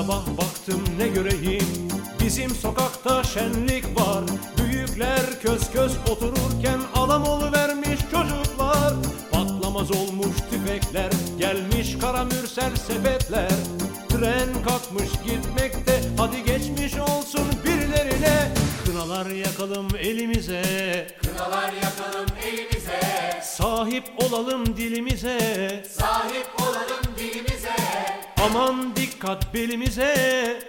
sabah baktım ne göreyim? Bizim sokakta şenlik var. Büyükler köz köz otururken Alam vermiş çocuklar. Patlamaz olmuş tüfekler Gelmiş kara mürsel sepetler. Tren kalkmış gitmekte Hadi geçmiş olsun birilerine. Kınalar yakalım elimize. Kınalar yakalım elimize, Sahip olalım dilimize. Sahip. Aman dikkat belimize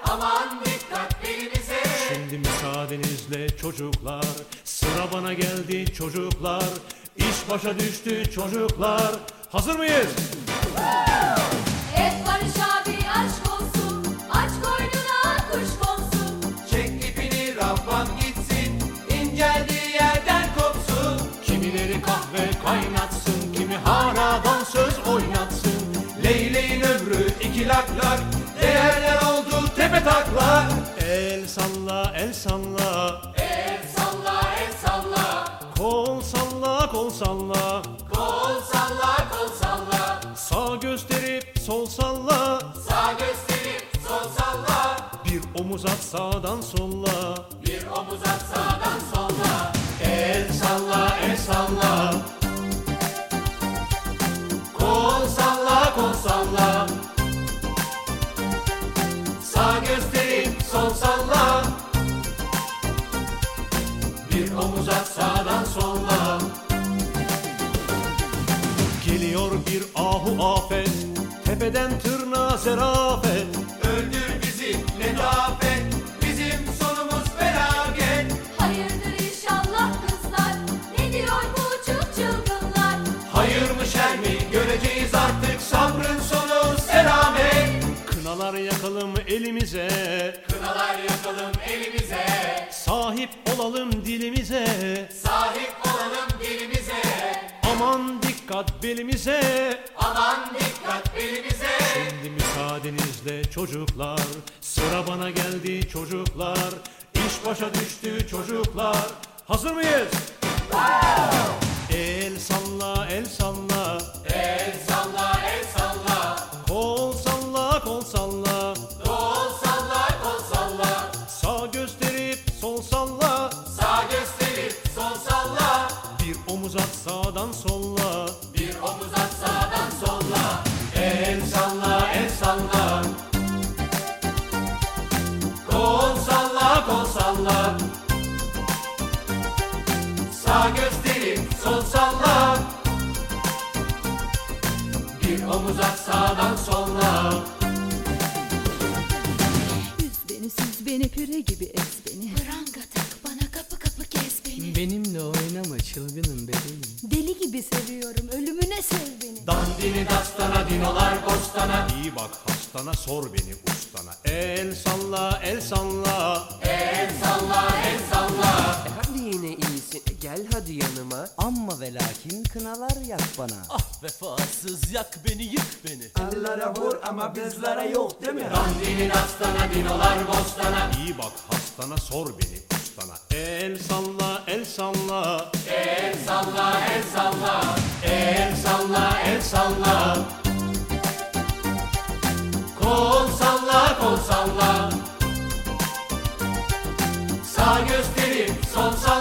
Aman dikkat belimize. Şimdi müsaadenizle çocuklar Sıra bana geldi çocuklar İş başa düştü çocuklar Hazır mıyız? Tepe taklak. El salla el salla. El salla, el salla, Kol salla kol salla. Kol salla, kol salla. Sağ gösterip sol salla. Sağ gösterip sol salla, Bir omuz at sağdan solla. Bir omuz at sağdan solla. El salla el salla bir ahu afet Tepeden tırnağa zerafet Öldür bizi letafet, bizim sonumuz felaket. Hayırdır inşallah kızlar, ne diyor bu çıl çılgınlar? Hayır mı şer mi göreceğiz artık sabrın sonu selamet. Kınalar yakalım elimize Kınalar yakalım elimize, Sahip olalım dilimize sahip dikkat belimize. Aman dikkat belimize. Şimdi müsaadenizle çocuklar. Sıra bana geldi çocuklar. İş başa düştü çocuklar. Hazır mıyız? El Sağ gösterip sol salla. Bir omuz at sağdan solla Üz beni süz beni püre gibi ez beni Pranga tak bana kapı kapı kes beni. Benimle oynama çılgınım bebeğim. Deli gibi seviyorum ölümüne sev beni Dandini dastana, dinolar bostana. İyi bak hastana sor beni ustana El salla el salla lakin kınalar yak bana. Ah vefasız yak beni yık beni Ellara vur ama bizlere yok değil mi? Dandini dastana, dinolar bostana. İyi bak hastana sor beni ustana El salla el salla El salla, el salla. El salla el salla Kol salla, kol salla. Sağ gösterip sol salla.